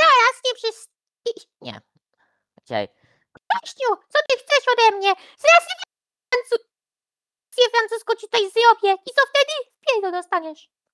zaraz nie przez... Nie. Czekaj. Gościu, co ty chcesz ode mnie? Zaraz nie francu... francuską ci tutaj zrobię i co wtedy? W pierdol dostaniesz.